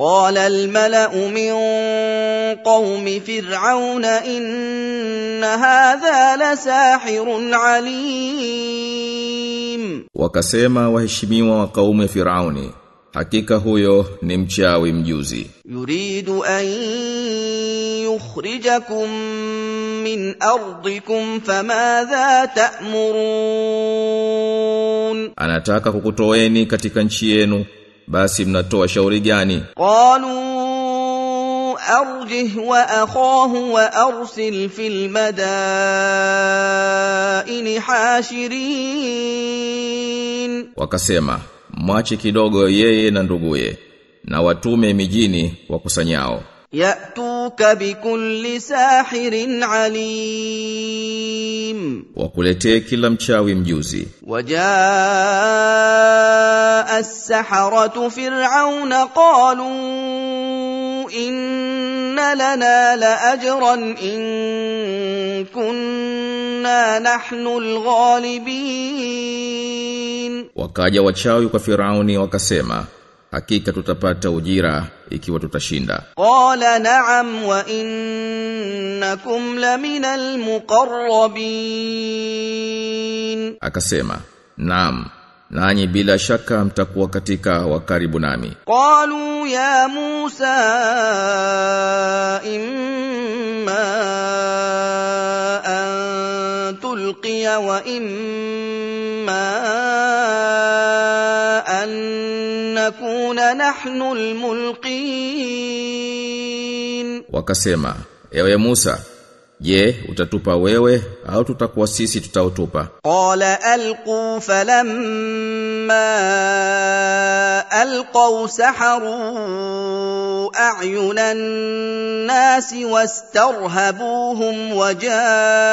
قال الملا من قوم فرعون ان هذا لساحر عليم Wakasema waheshimiwa wa kaumu ya Firauni, hakika huyo ni mchawi mjuzi. يريد ان يخرجكم من ارضكم فماذا تامرون Anataka kukutoeni katika nchi yenu, basi mnatoa shauri gani? Qalu arjih wa akhahu wa arsil fil madaini hashirin. Wakasema mwache kidogo yeye na nduguye na watume mijini wakusanyao. Yatu ياتوك بكل ساحر عليم Wakuletee kila mchawi mjuzi. وجاء السحرة فرعون قالوا إن لنا لأجرا إن كنا نحن الغالبين Wakaja wachawi kwa Firauni wakasema, hakika tutapata ujira ikiwa tutashinda. Qala na'am wa innakum lamina almuqarrabin akasema naam nanyi bila shaka mtakuwa katika wakaribu nami. Qalu ya Musa imma antulqiya wa imma an nakun nahnu almulqin wakasema ewe Musa Je, utatupa wewe au tutakuwa sisi tutautupa? Qala alqu falamma alqaw saharu a'yunan nasi wastarhabuhum wajaa'u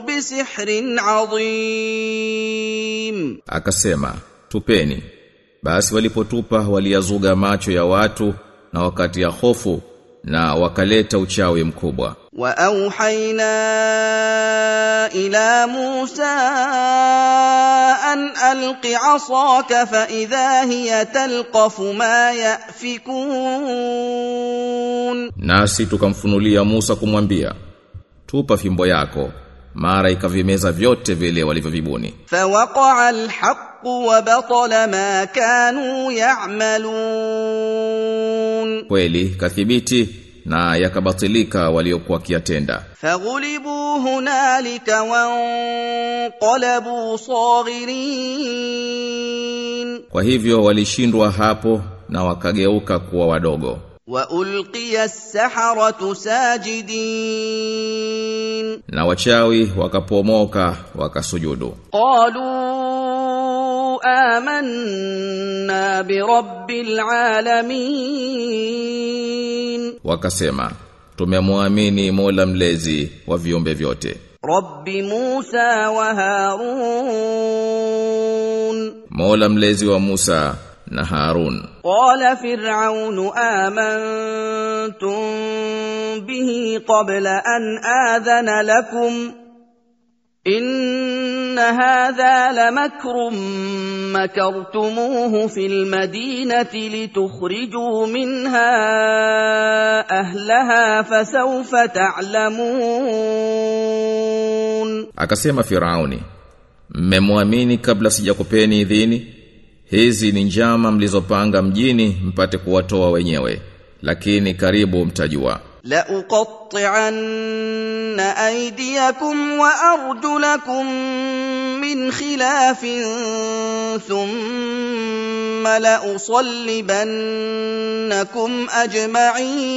bisihrin 'azim. Akasema, tupeni basi walipotupa waliyazuga macho ya watu na wakati ya hofu na wakaleta uchawi mkubwa. Wa auhaina ila Musa an alqi asaka fa idha hiya talqafu ma yafikun. Nasi tukamfunulia Musa kumwambia tupa fimbo yako. Mara ikavimeza vyote vile walivyovibuni. Fawaqa alhaq الحق وبطل ما كانوا يعملون Kweli kathibiti na yakabatilika waliokuwa kiatenda. فغلبوا هنالك وانقلبوا صاغرين Kwa hivyo walishindwa hapo na wakageuka kuwa wadogo. والقي السحره ساجدين Na wachawi wakapomoka wakasujudu. قالوا amanna birabbil alamin wakasema tumemwamini Mola mlezi wa viumbe vyote. Rabbi Musa wa Harun. Mola mlezi wa Musa na Harun. Qala Fir'aunu amantum bihi qabla an adhana lakum? إن هذا لمكر مكرتموه في المدينة لتخرجوا منها أهلها فسوف تعلمون Akasema Firauni, mmemwamini kabla sijakupeni idhini? Hizi ni njama mlizopanga mjini mpate kuwatoa wenyewe, lakini karibu mtajua. لأقطعن أيديكم وأرجلكم من خلاف ثم لأصلبنكم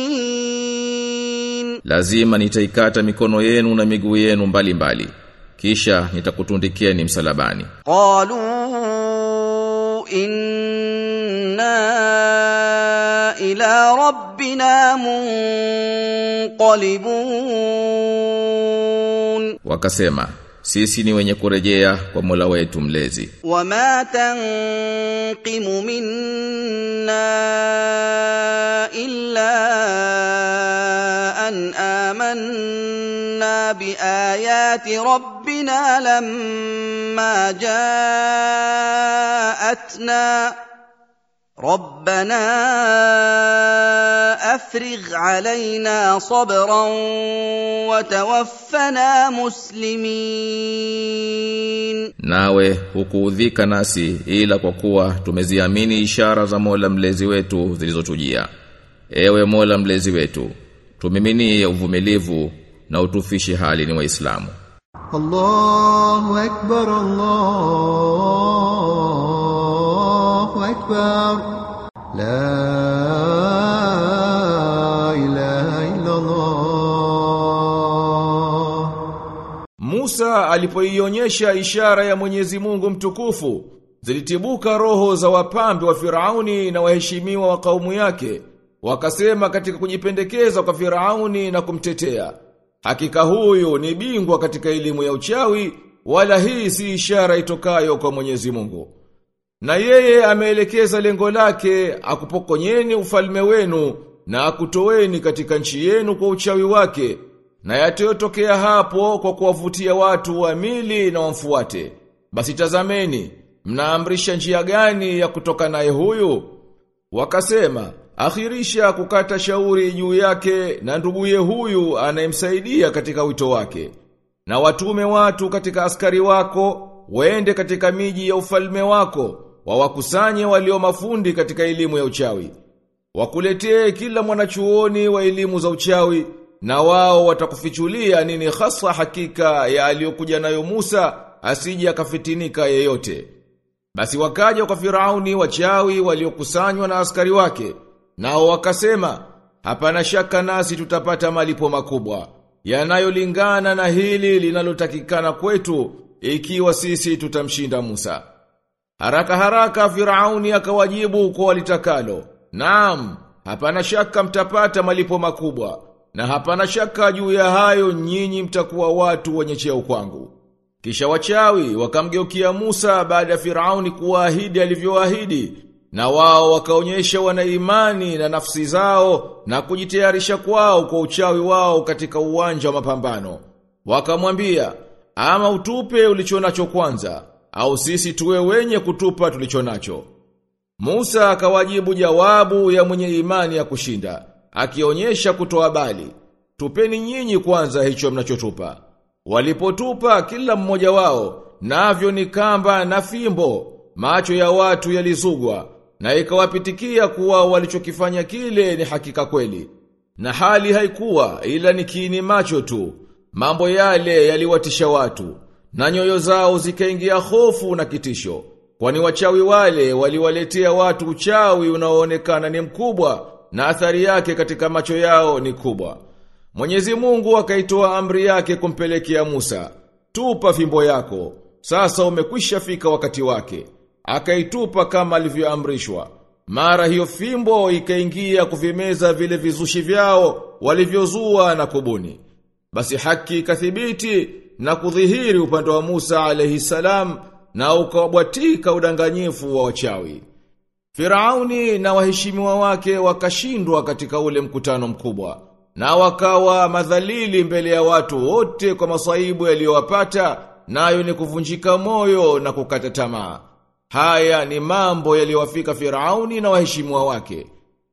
أجمعين Lazima nitaikata mikono yenu na miguu yenu mbali mbali. Kisha nitakutundikieni msalabani. قالوا إنا إلى ربنا منقلبون Wakasema, sisi ni wenye kurejea kwa Mola wetu mlezi. وما تنقم منا إلا أن آمنا بآيات ربنا لما جاءتنا ربنا افرغ علينا صبرا وتوفنا مسلمين Nawe hukuudhika nasi ila kwa kuwa tumeziamini ishara za Mola mlezi wetu zilizotujia. Ewe Mola mlezi wetu, tumiminie uvumilivu na utufishi hali ni waislamu. الله أكبر الله أكبر لا إله إلا الله Musa alipoionyesha ishara ya Mwenyezi Mungu mtukufu, zilitibuka roho za wapambe wa Firauni na waheshimiwa wa kaumu yake, wakasema katika kujipendekeza kwa Firauni na kumtetea. Hakika huyu ni bingwa katika elimu ya uchawi, wala hii si ishara itokayo kwa Mwenyezi Mungu. Na yeye ameelekeza lengo lake akupokonyeni ufalme wenu na akutoweni katika nchi yenu kwa uchawi wake na yatayotokea hapo kwa kuwavutia watu wa mili na wamfuate. Basi tazameni, mnaamrisha njia gani ya kutoka naye huyu? Wakasema, akhirisha kukata shauri juu yake na nduguye huyu anayemsaidia katika wito wake. Na watume watu katika askari wako, waende katika miji ya ufalme wako, wawakusanye walio mafundi katika elimu ya uchawi. Wakuletee kila mwanachuoni wa elimu za uchawi, na wao watakufichulia nini hasa hakika ya aliyokuja nayo Musa, asije akafitinika yeyote. Basi wakaja kwa Firauni wachawi waliokusanywa na askari wake, nao wakasema, hapana shaka nasi tutapata malipo makubwa, yanayolingana na hili linalotakikana kwetu, ikiwa sisi tutamshinda Musa. Haraka haraka Firauni akawajibu kwa walitakalo. Naam, hapana shaka mtapata malipo makubwa. Na hapana shaka juu ya hayo nyinyi mtakuwa watu wenye cheo kwangu. Kisha wachawi wakamgeukia Musa baada ya Firauni kuahidi alivyoahidi. Na wao wakaonyesha wana imani na nafsi zao na kujitayarisha kwao kwa uchawi wao katika uwanja wa mapambano. Wakamwambia, ama utupe ulichonacho kwanza, au sisi tuwe wenye kutupa tulicho nacho. Musa akawajibu jawabu ya mwenye imani ya kushinda, akionyesha kutoa bali. Tupeni nyinyi kwanza hicho mnachotupa. Walipotupa kila mmoja wao, navyo ni kamba na fimbo, macho ya watu yalizugwa, na ikawapitikia kuwa walichokifanya kile ni hakika kweli. Na hali haikuwa ila ni kiini macho tu, mambo yale yaliwatisha watu, na nyoyo zao zikaingia hofu na kitisho. Kwani wachawi wale waliwaletea watu uchawi unaoonekana ni mkubwa na athari yake katika macho yao ni kubwa. Mwenyezi Mungu akaitoa amri yake kumpelekea Musa, tupa fimbo yako, sasa umekwisha fika wakati wake. Akaitupa kama alivyoamrishwa. Mara hiyo fimbo ikaingia kuvimeza vile vizushi vyao walivyozua na kubuni. Basi haki ikathibiti na kudhihiri upande wa Musa alayhi salam na ukawabwatika udanganyifu wa wachawi. Firauni na waheshimiwa wake wakashindwa katika ule mkutano mkubwa na wakawa madhalili mbele ya watu wote kwa masaibu yaliyowapata nayo ni kuvunjika moyo na kukata tamaa. Haya ni mambo yaliyowafika Firauni na waheshimiwa wake.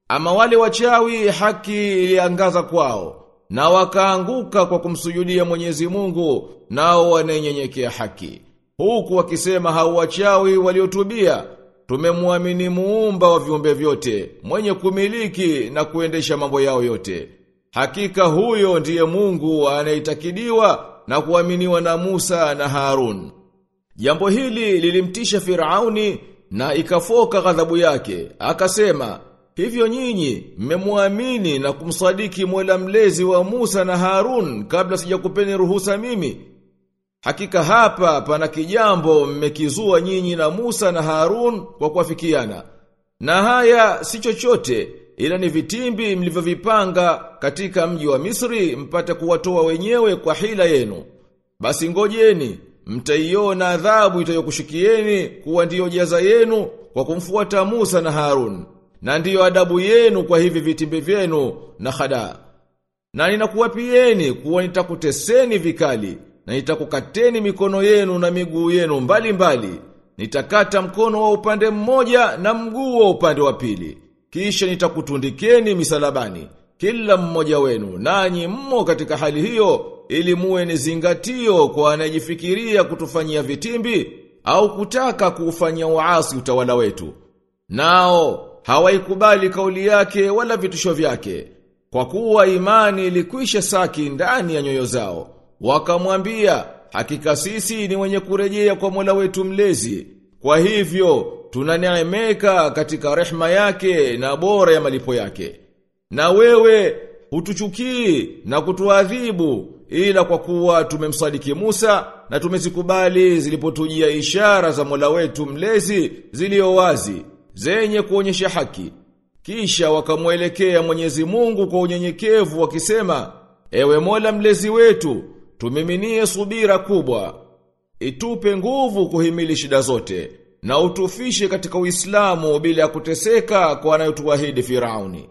Ama wale wachawi haki iliangaza kwao na wakaanguka kwa kumsujudia Mwenyezi Mungu nao wanenyenyekea haki. Huku wakisema hauachawi waliotubia tumemwamini muumba wa viumbe vyote, mwenye kumiliki na kuendesha mambo yao yote. Hakika huyo ndiye Mungu anayetakidiwa na kuaminiwa na Musa na Harun. Jambo hili lilimtisha Firauni na ikafoka ghadhabu yake. Akasema, hivyo nyinyi mmemwamini na kumsadiki Mola mlezi wa Musa na Harun kabla sijakupeni ruhusa mimi. Hakika hapa pana kijambo mmekizua nyinyi na Musa na Harun kwa kuafikiana. Na haya si chochote ila ni vitimbi mlivyovipanga katika mji wa Misri mpate kuwatoa wenyewe kwa hila yenu. Basi ngojeni, mtaiona adhabu itayokushikieni kuwa ndiyo jaza yenu kwa kumfuata Musa na Harun. Na ndiyo adabu yenu kwa hivi vitimbi vyenu na khada. Na ninakuwapieni kuwa nitakuteseni vikali na nitakukateni mikono yenu na miguu yenu mbali mbali. nitakata mkono wa upande mmoja na mguu wa upande wa pili. Kisha nitakutundikeni misalabani, kila mmoja wenu, nanyi mmo katika hali hiyo, ili muwe ni zingatio kwa anayejifikiria kutufanyia vitimbi, au kutaka kuufanyia uasi utawala wetu. Nao, hawaikubali kauli yake wala vitisho vyake, kwa kuwa imani ilikwisha saki ndani ya nyoyo zao. Wakamwambia, hakika sisi ni wenye kurejea kwa Mola wetu mlezi. Kwa hivyo, tunaneemeka katika rehma yake na bora ya malipo yake. Na wewe, hutuchukii na kutuadhibu, ila kwa kuwa tumemsadiki Musa na tumezikubali zilipotujia ishara za Mola wetu mlezi zilio wazi, zenye kuonyesha haki. Kisha wakamwelekea Mwenyezi Mungu kwa unyenyekevu wakisema, Ewe Mola mlezi wetu, tumiminie subira kubwa. Itupe nguvu kuhimili shida zote na utufishe katika Uislamu bila kuteseka kwa anayotuahidi Firauni.